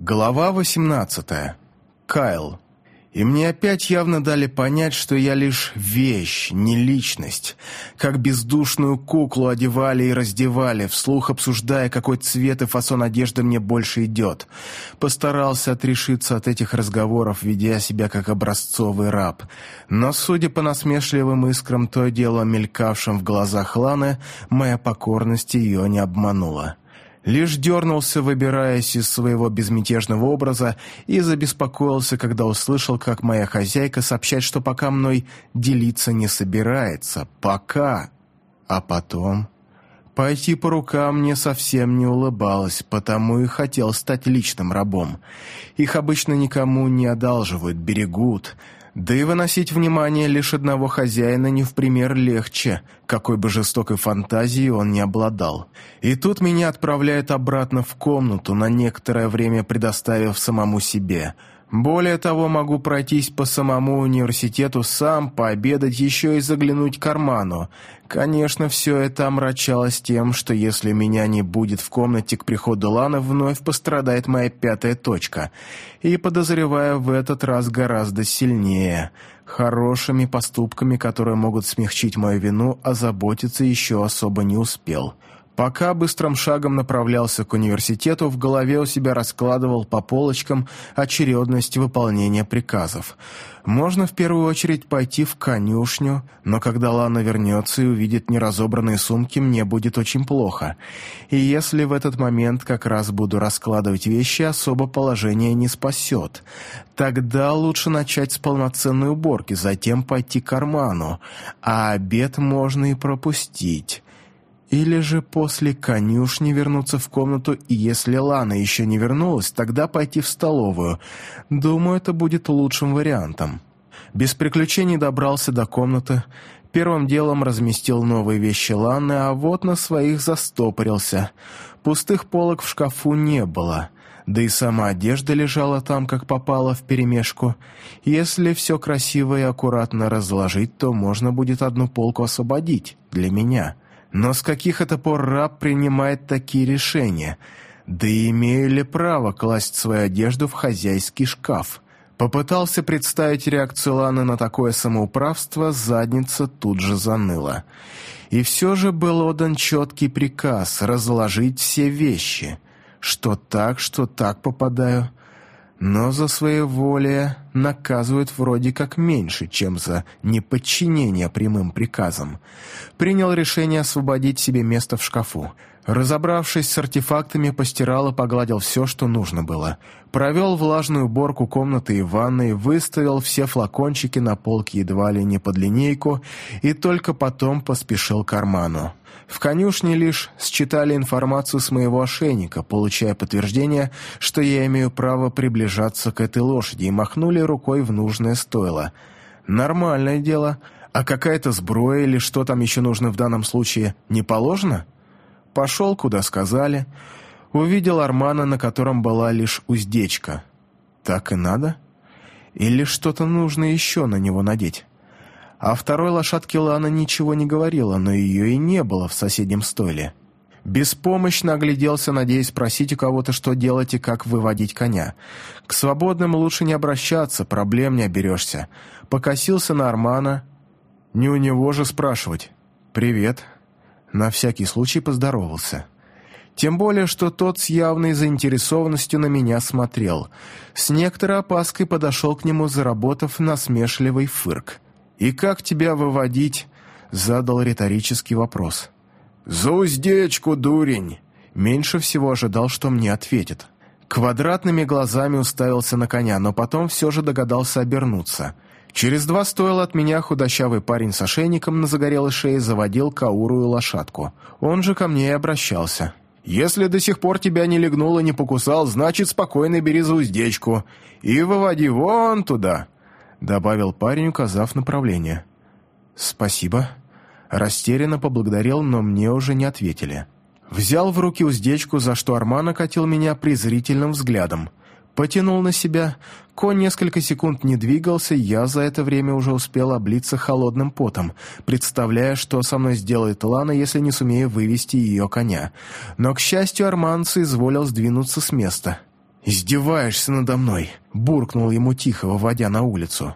Глава 18. Кайл. И мне опять явно дали понять, что я лишь вещь, не личность. Как бездушную куклу одевали и раздевали, вслух обсуждая, какой цвет и фасон одежды мне больше идет. Постарался отрешиться от этих разговоров, ведя себя как образцовый раб. Но, судя по насмешливым искрам, то дело, мелькавшим в глазах Ланы, моя покорность ее не обманула. Лишь дернулся, выбираясь из своего безмятежного образа, и забеспокоился, когда услышал, как моя хозяйка сообщает, что пока мной делиться не собирается. Пока. А потом... Пойти по рукам мне совсем не улыбалось, потому и хотел стать личным рабом. Их обычно никому не одалживают, берегут, да и выносить внимание лишь одного хозяина не в пример легче, какой бы жестокой фантазией он не обладал. И тут меня отправляют обратно в комнату, на некоторое время предоставив самому себе – более того, могу пройтись по самому университету сам, пообедать, еще и заглянуть в карману. Конечно, все это омрачалось тем, что если меня не будет в комнате к приходу Ланы, вновь пострадает моя пятая точка. И, подозреваю, в этот раз гораздо сильнее. Хорошими поступками, которые могут смягчить мою вину, озаботиться еще особо не успел. Пока быстрым шагом направлялся к университету, в голове у себя раскладывал по полочкам очередность выполнения приказов. Можно в первую очередь пойти в конюшню, но когда Лана вернется и увидит неразобранные сумки, мне будет очень плохо. И если в этот момент как раз буду раскладывать вещи, особо положение не спасет. Тогда лучше начать с полноценной уборки, затем пойти к карману, а обед можно и пропустить». Или же после конюшни вернуться в комнату, и если Лана еще не вернулась, тогда пойти в столовую. Думаю, это будет лучшим вариантом. Без приключений добрался до комнаты. Первым делом разместил новые вещи Ланы, а вот на своих застопорился. Пустых полок в шкафу не было. Да и сама одежда лежала там, как попало, вперемешку. Если все красиво и аккуратно разложить, то можно будет одну полку освободить для меня — но с каких это пор раб принимает такие решения? Да и имею ли право класть свою одежду в хозяйский шкаф? Попытался представить реакцию Ланы на такое самоуправство, задница тут же заныла. И все же был отдан четкий приказ разложить все вещи. Что так, что так попадаю но за своеволие наказывают вроде как меньше, чем за неподчинение прямым приказам. Принял решение освободить себе место в шкафу. Разобравшись с артефактами, постирал и погладил все, что нужно было. Провел влажную уборку комнаты и ванной, выставил все флакончики на полке едва ли не под линейку и только потом поспешил к карману. В конюшне лишь считали информацию с моего ошейника, получая подтверждение, что я имею право приближаться к этой лошади, и махнули рукой в нужное стойло. Нормальное дело. А какая-то сброя или что там еще нужно в данном случае, не положено? Пошел, куда сказали. Увидел Армана, на котором была лишь уздечка. Так и надо? Или что-то нужно еще на него надеть? О второй лошадке Лана ничего не говорила, но ее и не было в соседнем стойле. Беспомощно огляделся, надеясь спросить у кого-то, что делать и как выводить коня. К свободным лучше не обращаться, проблем не оберешься. Покосился на Армана. Не у него же спрашивать. «Привет». На всякий случай поздоровался. Тем более, что тот с явной заинтересованностью на меня смотрел. С некоторой опаской подошел к нему, заработав насмешливый фырк. «И как тебя выводить?» — задал риторический вопрос. «За уздечку, дурень!» Меньше всего ожидал, что мне ответит. Квадратными глазами уставился на коня, но потом все же догадался обернуться. Через два стойла от меня худощавый парень с ошейником на загорелой шее заводил каурую лошадку. Он же ко мне и обращался. «Если до сих пор тебя не легнул и не покусал, значит, спокойно бери за уздечку и выводи вон туда», добавил парень, указав направление. «Спасибо». Растерянно поблагодарил, но мне уже не ответили. Взял в руки уздечку, за что Арман окатил меня презрительным взглядом. Потянул на себя. Конь несколько секунд не двигался, я за это время уже успел облиться холодным потом, представляя, что со мной сделает Лана, если не сумею вывести ее коня. Но, к счастью, Арман соизволил сдвинуться с места. «Издеваешься надо мной!» – буркнул ему тихо, выводя на улицу.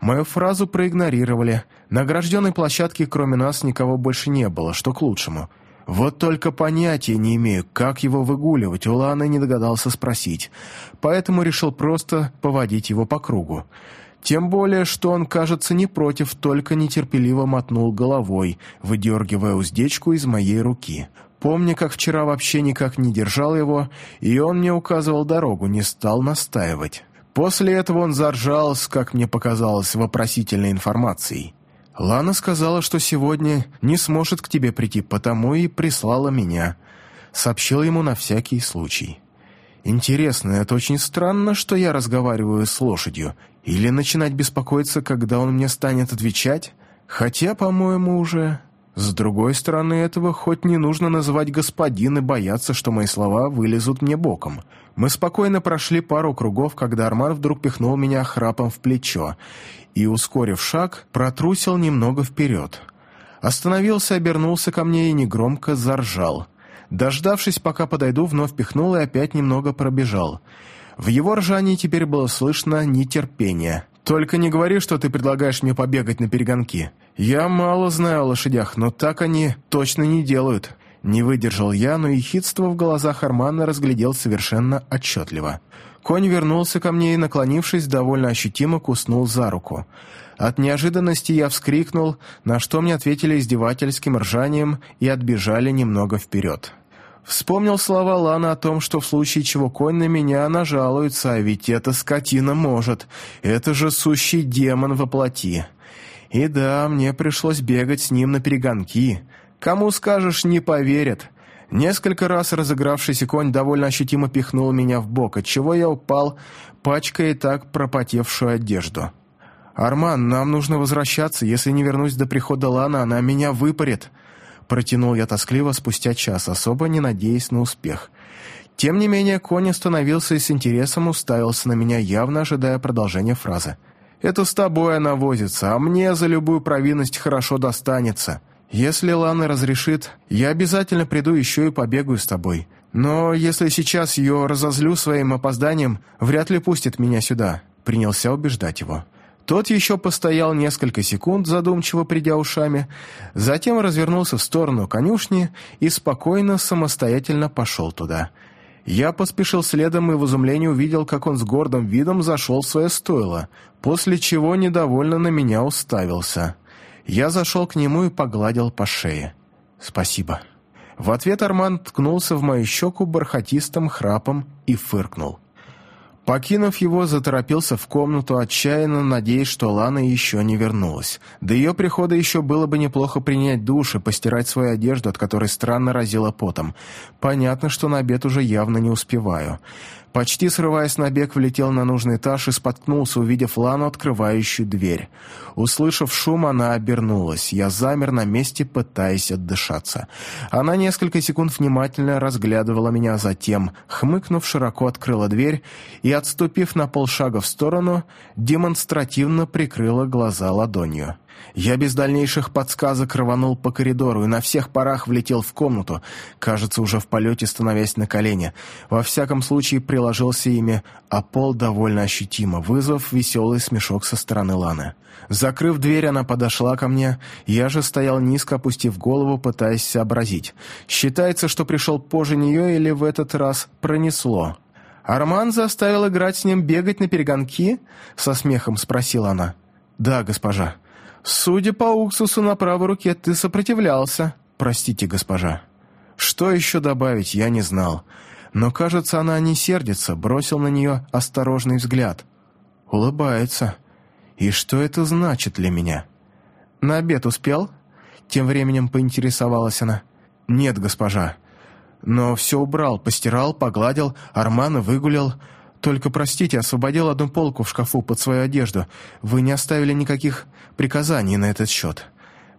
Мою фразу проигнорировали. На огражденной площадке кроме нас никого больше не было, что к лучшему. Вот только понятия не имею, как его выгуливать, у Ланы не догадался спросить, поэтому решил просто поводить его по кругу. Тем более, что он, кажется, не против, только нетерпеливо мотнул головой, выдергивая уздечку из моей руки. Помня, как вчера вообще никак не держал его, и он мне указывал дорогу, не стал настаивать. После этого он заржал с, как мне показалось, вопросительной информацией. Лана сказала, что сегодня не сможет к тебе прийти, потому и прислала меня. Сообщил ему на всякий случай. Интересно, это очень странно, что я разговариваю с лошадью. Или начинать беспокоиться, когда он мне станет отвечать? Хотя, по-моему, уже... С другой стороны этого, хоть не нужно называть господин и бояться, что мои слова вылезут мне боком. Мы спокойно прошли пару кругов, когда Арман вдруг пихнул меня храпом в плечо и, ускорив шаг, протрусил немного вперед. Остановился, обернулся ко мне и негромко заржал. Дождавшись, пока подойду, вновь пихнул и опять немного пробежал. В его ржании теперь было слышно нетерпение. «Только не говори, что ты предлагаешь мне побегать на перегонки. Я мало знаю о лошадях, но так они точно не делают». Не выдержал я, но ехидство в глазах Армана разглядел совершенно отчетливо. Конь вернулся ко мне и, наклонившись, довольно ощутимо куснул за руку. От неожиданности я вскрикнул, на что мне ответили издевательским ржанием и отбежали немного вперед. Вспомнил слова Лана о том, что в случае чего конь на меня нажалуется, а ведь эта скотина может. Это же сущий демон во плоти. И да, мне пришлось бегать с ним на перегонки. Кому скажешь, не поверят. Несколько раз разыгравшийся конь довольно ощутимо пихнул меня в бок, отчего я упал, пачкая так пропотевшую одежду. «Арман, нам нужно возвращаться. Если не вернусь до прихода Лана, она меня выпарит», Протянул я тоскливо спустя час, особо не надеясь на успех. Тем не менее, конь остановился и с интересом уставился на меня, явно ожидая продолжения фразы. «Это с тобой она возится, а мне за любую провинность хорошо достанется. Если Лана разрешит, я обязательно приду еще и побегаю с тобой. Но если сейчас ее разозлю своим опозданием, вряд ли пустит меня сюда», — принялся убеждать его. Тот еще постоял несколько секунд, задумчиво придя ушами, затем развернулся в сторону конюшни и спокойно, самостоятельно пошел туда. Я поспешил следом и в изумлении увидел, как он с гордым видом зашел в свое стойло, после чего недовольно на меня уставился. Я зашел к нему и погладил по шее. «Спасибо». В ответ Арман ткнулся в мою щеку бархатистым храпом и фыркнул. Покинув его, заторопился в комнату, отчаянно надеясь, что Лана еще не вернулась. До ее прихода еще было бы неплохо принять душ и постирать свою одежду, от которой странно разило потом. Понятно, что на обед уже явно не успеваю. Почти срываясь на бег, влетел на нужный этаж и споткнулся, увидев Лану, открывающую дверь. Услышав шум, она обернулась. Я замер на месте, пытаясь отдышаться. Она несколько секунд внимательно разглядывала меня, затем, хмыкнув, широко открыла дверь и, отступив на полшага в сторону, демонстративно прикрыла глаза ладонью. Я без дальнейших подсказок рванул по коридору и на всех парах влетел в комнату, кажется, уже в полете становясь на колени. Во всяком случае, приложился ими, а пол довольно ощутимо, вызвав веселый смешок со стороны Ланы. Закрыв дверь, она подошла ко мне, я же стоял низко, опустив голову, пытаясь сообразить. Считается, что пришел позже нее или в этот раз пронесло. «Арман заставил играть с ним бегать на перегонки?» — со смехом спросила она. «Да, госпожа». «Судя по уксусу на правой руке, ты сопротивлялся». «Простите, госпожа». Что еще добавить, я не знал. Но, кажется, она не сердится, бросил на нее осторожный взгляд. Улыбается. И что это значит для меня? «На обед успел?» Тем временем поинтересовалась она. «Нет, госпожа. Но все убрал, постирал, погладил, Армана выгулял. Только, простите, освободил одну полку в шкафу под свою одежду. Вы не оставили никаких приказаний на этот счет».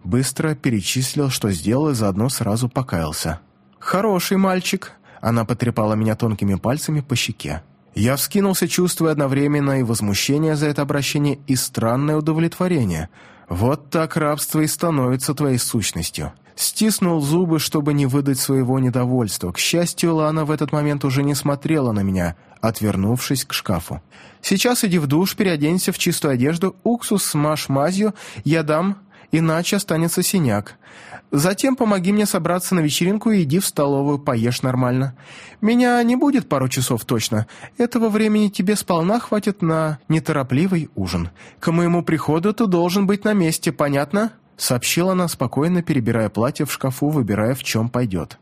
Быстро перечислил, что сделал, и заодно сразу покаялся. «Хороший мальчик», — она потрепала меня тонкими пальцами по щеке. Я вскинулся, чувствуя одновременно и возмущение за это обращение, и странное удовлетворение. Вот так рабство и становится твоей сущностью. Стиснул зубы, чтобы не выдать своего недовольства. К счастью, Лана в этот момент уже не смотрела на меня, отвернувшись к шкафу. «Сейчас иди в душ, переоденься в чистую одежду, уксус смажь мазью, я дам, иначе останется синяк. Затем помоги мне собраться на вечеринку и иди в столовую, поешь нормально. Меня не будет пару часов точно. Этого времени тебе сполна хватит на неторопливый ужин. К моему приходу ты должен быть на месте, понятно?» Сообщила она спокойно, перебирая платье в шкафу, выбирая, в чем пойдет.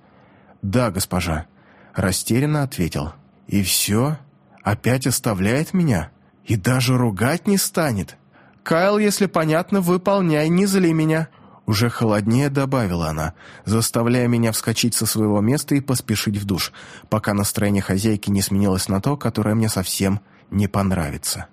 «Да, госпожа», — растерянно ответил. «И все? Опять оставляет меня? И даже ругать не станет?» «Кайл, если понятно, выполняй, не зли меня», уже холоднее добавила она, заставляя меня вскочить со своего места и поспешить в душ, пока настроение хозяйки не сменилось на то, которое мне совсем не понравится.